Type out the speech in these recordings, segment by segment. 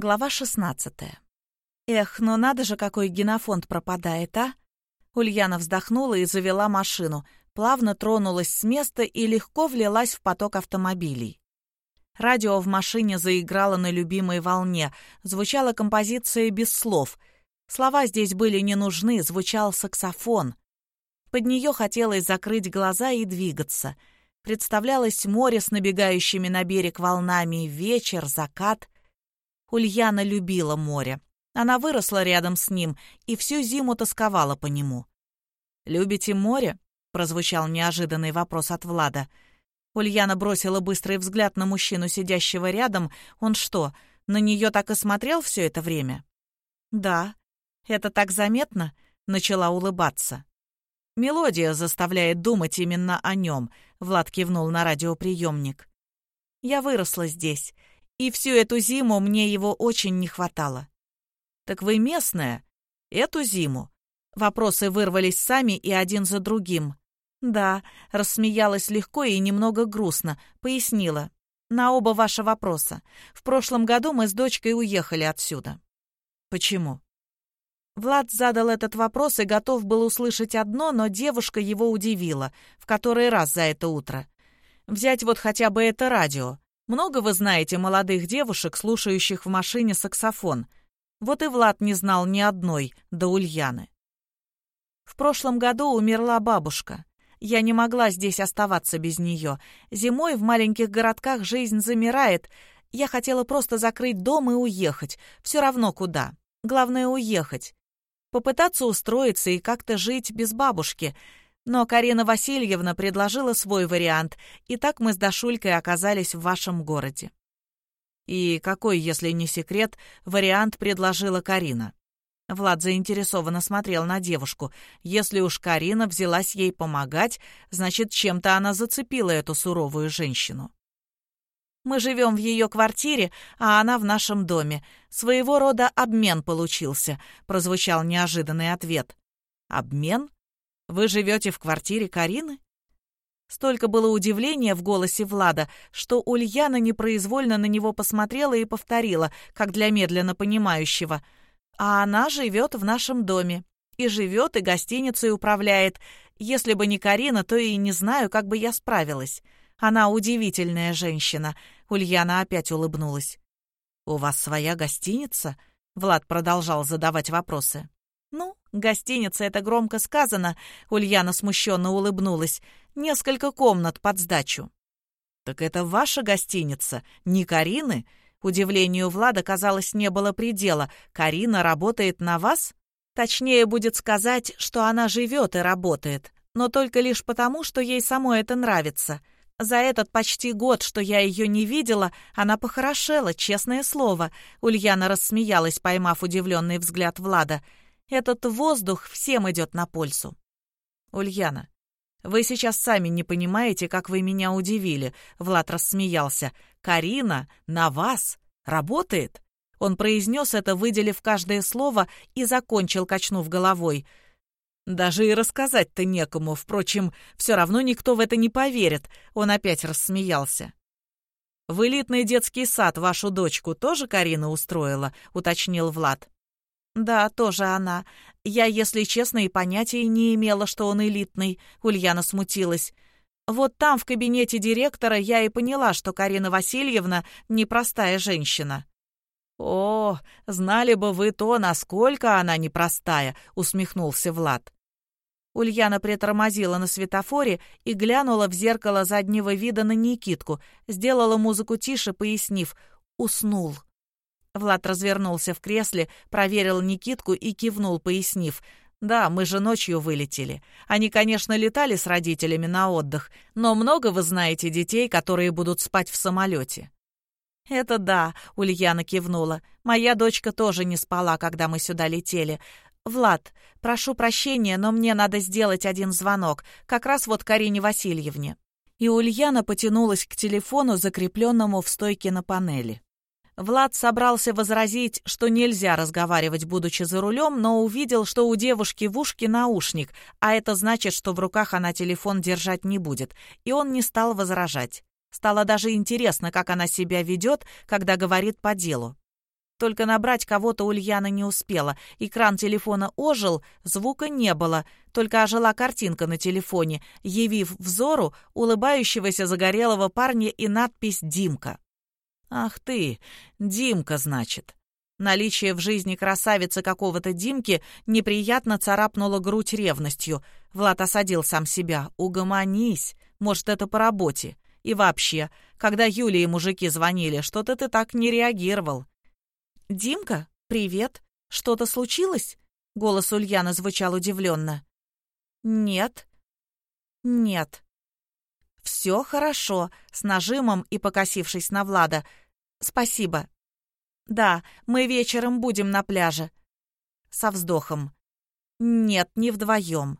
Глава 16. Эх, ну надо же, какой генофонд пропадает, а? Ульяна вздохнула и завела машину, плавно тронулась с места и легко влилась в поток автомобилей. Радио в машине заиграло на любимой волне, звучала композиция без слов. Слова здесь были не нужны, звучал саксофон. Под нее хотелось закрыть глаза и двигаться. Представлялось море с набегающими на берег волнами, вечер, закат — Ульяна любила море. Она выросла рядом с ним и всю зиму тосковала по нему. «Любите море?» — прозвучал неожиданный вопрос от Влада. Ульяна бросила быстрый взгляд на мужчину, сидящего рядом. Он что, на нее так и смотрел все это время? «Да. Это так заметно?» — начала улыбаться. «Мелодия заставляет думать именно о нем», — Влад кивнул на радиоприемник. «Я выросла здесь. И всю эту зиму мне его очень не хватало. «Так вы местная?» «Эту зиму?» Вопросы вырвались сами и один за другим. «Да», — рассмеялась легко и немного грустно, пояснила. «На оба ваши вопроса. В прошлом году мы с дочкой уехали отсюда». «Почему?» Влад задал этот вопрос и готов был услышать одно, но девушка его удивила, в который раз за это утро. Взять вот хотя бы это радио. Много вы знаете молодых девушек, слушающих в машине саксофон. Вот и Влад не знал ни одной до Ульяны. В прошлом году умерла бабушка. Я не могла здесь оставаться без нее. Зимой в маленьких городках жизнь замирает. Я хотела просто закрыть дом и уехать. Все равно куда. Главное — уехать. Попытаться устроиться и как-то жить без бабушки — но Карина Васильевна предложила свой вариант, и так мы с Дашулькой оказались в вашем городе. И какой, если не секрет, вариант предложила Карина? Влад заинтересованно смотрел на девушку. Если уж Карина взялась ей помогать, значит, чем-то она зацепила эту суровую женщину. Мы живем в ее квартире, а она в нашем доме. Своего рода обмен получился», — прозвучал неожиданный ответ. «Обмен?» Вы живете в квартире Карины?» Столько было удивления в голосе Влада, что Ульяна непроизвольно на него посмотрела и повторила, как для медленно понимающего. «А она живет в нашем доме. И живет, и гостиницей управляет. Если бы не Карина, то и не знаю, как бы я справилась. Она удивительная женщина». Ульяна опять улыбнулась. «У вас своя гостиница?» Влад продолжал задавать вопросы. «Ну, гостиница — это громко сказано», — Ульяна смущенно улыбнулась. «Несколько комнат под сдачу». «Так это ваша гостиница, не Карины?» Удивлению Влада, казалось, не было предела. «Карина работает на вас?» Точнее будет сказать, что она живет и работает, но только лишь потому, что ей самой это нравится. За этот почти год, что я ее не видела, она похорошела, честное слово. Ульяна рассмеялась, поймав удивленный взгляд Влада. Этот воздух всем идет на пользу. Ульяна, вы сейчас сами не понимаете, как вы меня удивили. Влад рассмеялся. Карина на вас работает? Он произнес это, выделив каждое слово, и закончил, качнув головой. Даже и рассказать-то некому. Впрочем, все равно никто в это не поверит. Он опять рассмеялся. «В элитный детский сад вашу дочку тоже Карина устроила?» — уточнил Влад. «Да, тоже она. Я, если честно, и понятия не имела, что он элитный», — Ульяна смутилась. «Вот там, в кабинете директора, я и поняла, что Карина Васильевна — непростая женщина». «О, знали бы вы то, насколько она непростая», — усмехнулся Влад. Ульяна притормозила на светофоре и глянула в зеркало заднего вида на Никитку, сделала музыку тише, пояснив «уснул». Влад развернулся в кресле, проверил Никитку и кивнул, пояснив. «Да, мы же ночью вылетели. Они, конечно, летали с родителями на отдых, но много вы знаете детей, которые будут спать в самолете». «Это да», — Ульяна кивнула. «Моя дочка тоже не спала, когда мы сюда летели. Влад, прошу прощения, но мне надо сделать один звонок, как раз вот Карине Васильевне». И Ульяна потянулась к телефону, закрепленному в стойке на панели. Влад собрался возразить, что нельзя разговаривать, будучи за рулем, но увидел, что у девушки в ушке наушник, а это значит, что в руках она телефон держать не будет, и он не стал возражать. Стало даже интересно, как она себя ведет, когда говорит по делу. Только набрать кого-то Ульяна не успела. Экран телефона ожил, звука не было, только ожила картинка на телефоне, явив взору улыбающегося загорелого парня и надпись «Димка». «Ах ты, Димка, значит». Наличие в жизни красавицы какого-то Димки неприятно царапнуло грудь ревностью. Влад осадил сам себя. «Угомонись. Может, это по работе. И вообще, когда Юле и мужики звонили, что-то ты так не реагировал». «Димка, привет. Что-то случилось?» Голос Ульяны звучал удивленно. «Нет». «Нет». «Все хорошо», — с нажимом и покосившись на Влада. «Спасибо, «Да, мы вечером будем на пляже». Со вздохом. «Нет, не вдвоем».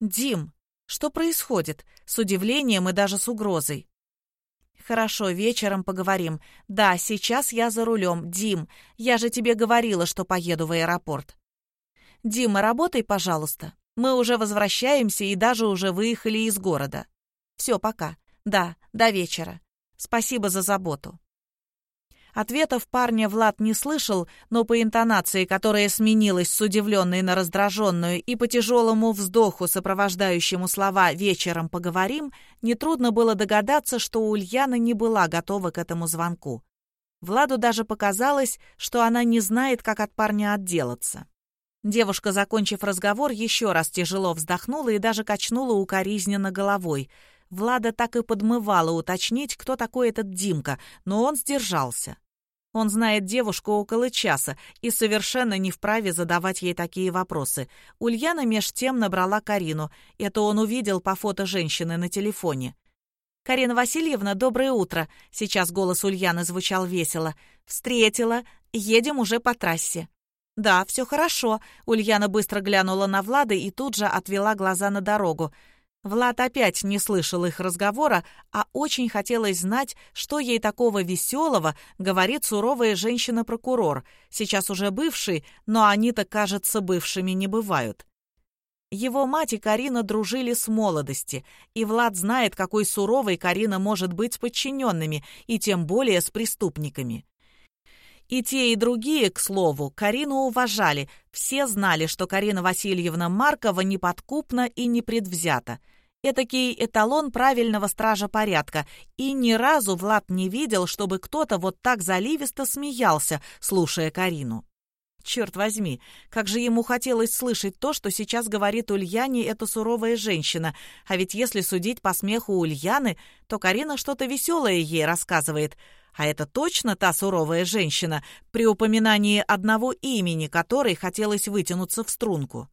«Дим, что происходит?» С удивлением и даже с угрозой. «Хорошо, вечером поговорим. Да, сейчас я за рулем. Дим, я же тебе говорила, что поеду в аэропорт». «Дима, работай, пожалуйста. Мы уже возвращаемся и даже уже выехали из города. Все, пока. Да, до вечера. Спасибо за заботу». Ответов парня Влад не слышал, но по интонации, которая сменилась с удивленной на раздраженную и по тяжелому вздоху, сопровождающему слова «вечером поговорим», нетрудно было догадаться, что Ульяна не была готова к этому звонку. Владу даже показалось, что она не знает, как от парня отделаться. Девушка, закончив разговор, еще раз тяжело вздохнула и даже качнула укоризненно головой. Влада так и подмывала уточнить, кто такой этот Димка, но он сдержался. Он знает девушку около часа и совершенно не вправе задавать ей такие вопросы. Ульяна меж тем набрала Карину. Это он увидел по фото женщины на телефоне. «Карина Васильевна, доброе утро!» Сейчас голос Ульяны звучал весело. «Встретила. Едем уже по трассе». «Да, все хорошо». Ульяна быстро глянула на Влада и тут же отвела глаза на дорогу. Влад опять не слышал их разговора, а очень хотелось знать, что ей такого веселого говорит суровая женщина-прокурор, сейчас уже бывший, но они-то, кажется, бывшими не бывают. Его мать и Карина дружили с молодости, и Влад знает, какой суровой Карина может быть с подчиненными, и тем более с преступниками. И те, и другие, к слову, Карину уважали. Все знали, что Карина Васильевна Маркова неподкупна и непредвзята – Этакий эталон правильного стража порядка, и ни разу Влад не видел, чтобы кто-то вот так заливисто смеялся, слушая Карину. Черт возьми, как же ему хотелось слышать то, что сейчас говорит Ульяне эта суровая женщина. А ведь если судить по смеху Ульяны, то Карина что-то веселое ей рассказывает. А это точно та суровая женщина, при упоминании одного имени которой хотелось вытянуться в струнку.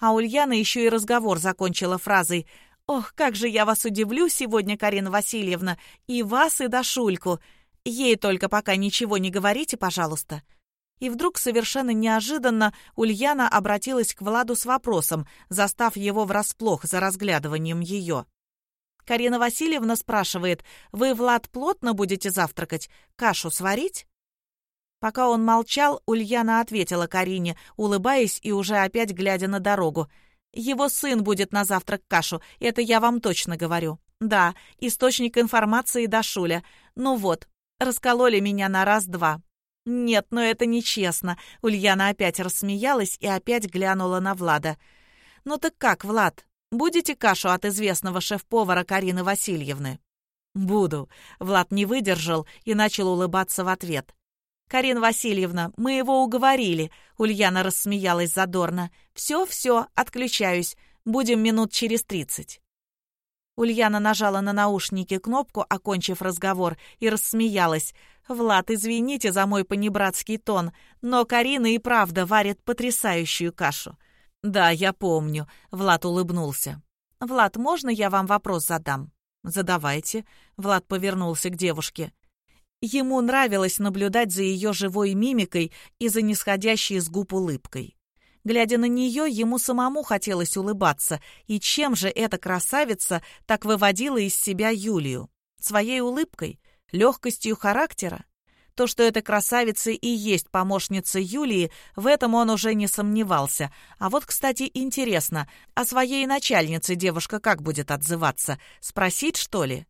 А Ульяна еще и разговор закончила фразой «Ох, как же я вас удивлю сегодня, Карина Васильевна, и вас, и Дашульку. Ей только пока ничего не говорите, пожалуйста». И вдруг совершенно неожиданно Ульяна обратилась к Владу с вопросом, застав его врасплох за разглядыванием ее. Карина Васильевна спрашивает, «Вы, Влад, плотно будете завтракать? Кашу сварить?» Пока он молчал, Ульяна ответила Карине, улыбаясь и уже опять глядя на дорогу. «Его сын будет на завтрак кашу, это я вам точно говорю. Да, источник информации Дашуля. Ну вот, раскололи меня на раз-два». «Нет, но это нечестно», — Ульяна опять рассмеялась и опять глянула на Влада. «Ну так как, Влад, будете кашу от известного шеф-повара Карины Васильевны?» «Буду», — Влад не выдержал и начал улыбаться в ответ. «Карина Васильевна, мы его уговорили», — Ульяна рассмеялась задорно. «Все-все, отключаюсь. Будем минут через тридцать». Ульяна нажала на наушники кнопку, окончив разговор, и рассмеялась. «Влад, извините за мой понебратский тон, но Карина и правда варит потрясающую кашу». «Да, я помню», — Влад улыбнулся. «Влад, можно я вам вопрос задам?» «Задавайте», — Влад повернулся к девушке. Ему нравилось наблюдать за ее живой мимикой и за нисходящей с губ улыбкой. Глядя на нее, ему самому хотелось улыбаться, и чем же эта красавица так выводила из себя Юлию? Своей улыбкой? Легкостью характера? То, что эта красавица и есть помощница Юлии, в этом он уже не сомневался. А вот, кстати, интересно, о своей начальнице девушка как будет отзываться? Спросить, что ли?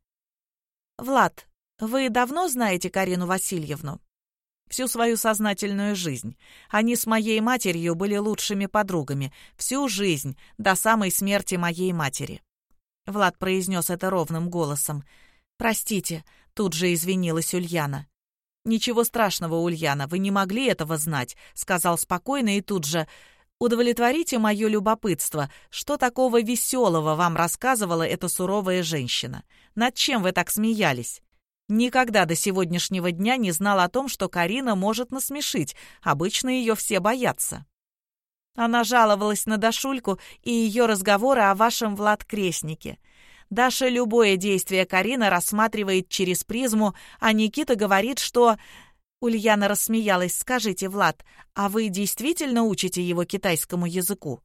«Влад, «Вы давно знаете Карину Васильевну?» Всю свою сознательную жизнь. Они с моей матерью были лучшими подругами. Всю жизнь, до самой смерти моей матери. Влад произнес это ровным голосом. «Простите», — тут же извинилась Ульяна. «Ничего страшного, Ульяна, вы не могли этого знать», — сказал спокойно и тут же. «Удовлетворите мое любопытство. Что такого веселого вам рассказывала эта суровая женщина? Над чем вы так смеялись?» Никогда до сегодняшнего дня не знал о том, что Карина может насмешить. Обычно ее все боятся. Она жаловалась на Дашульку и ее разговоры о вашем Влад Крестнике. Даша любое действие Карина рассматривает через призму, а Никита говорит, что... Ульяна рассмеялась. «Скажите, Влад, а вы действительно учите его китайскому языку?»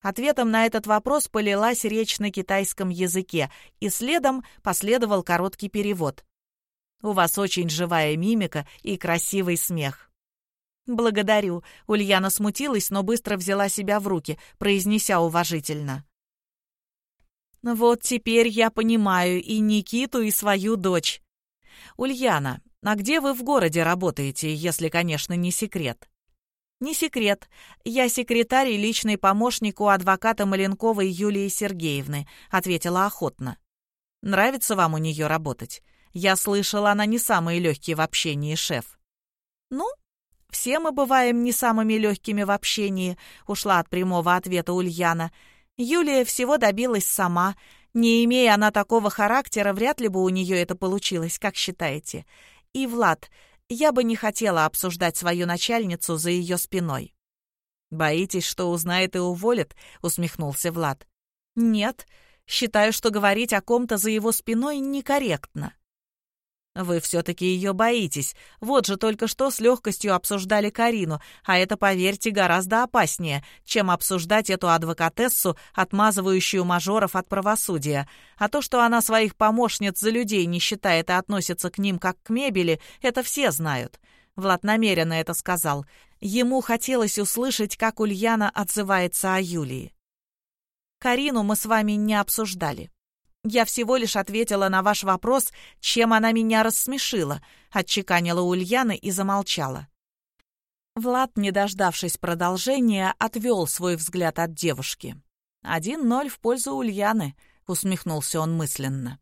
Ответом на этот вопрос полилась речь на китайском языке, и следом последовал короткий перевод. «У вас очень живая мимика и красивый смех». «Благодарю», — Ульяна смутилась, но быстро взяла себя в руки, произнеся уважительно. «Вот теперь я понимаю и Никиту, и свою дочь. Ульяна, а где вы в городе работаете, если, конечно, не секрет?» «Не секрет. Я секретарь и личный помощник у адвоката Маленковой Юлии Сергеевны», — ответила охотно. «Нравится вам у нее работать? Я слышала, она не самый легкий в общении шеф». «Ну, все мы бываем не самыми легкими в общении», — ушла от прямого ответа Ульяна. «Юлия всего добилась сама. Не имея она такого характера, вряд ли бы у нее это получилось, как считаете. И, Влад, я бы не хотела обсуждать свою начальницу за ее спиной». «Боитесь, что узнает и уволит?» — усмехнулся Влад. «Нет, считаю, что говорить о ком-то за его спиной некорректно». Вы все-таки ее боитесь. Вот же только что с легкостью обсуждали Карину, а это, поверьте, гораздо опаснее, чем обсуждать эту адвокатессу, отмазывающую мажоров от правосудия. А то, что она своих помощниц за людей не считает и относится к ним как к мебели, это все знают. Влад намеренно это сказал. Ему хотелось услышать, как Ульяна отзывается о Юлии. «Карину мы с вами не обсуждали. «Я всего лишь ответила на ваш вопрос, чем она меня рассмешила», — отчеканила Ульяна и замолчала. Влад, не дождавшись продолжения, отвел свой взгляд от девушки. «Один ноль в пользу Ульяны», — усмехнулся он мысленно.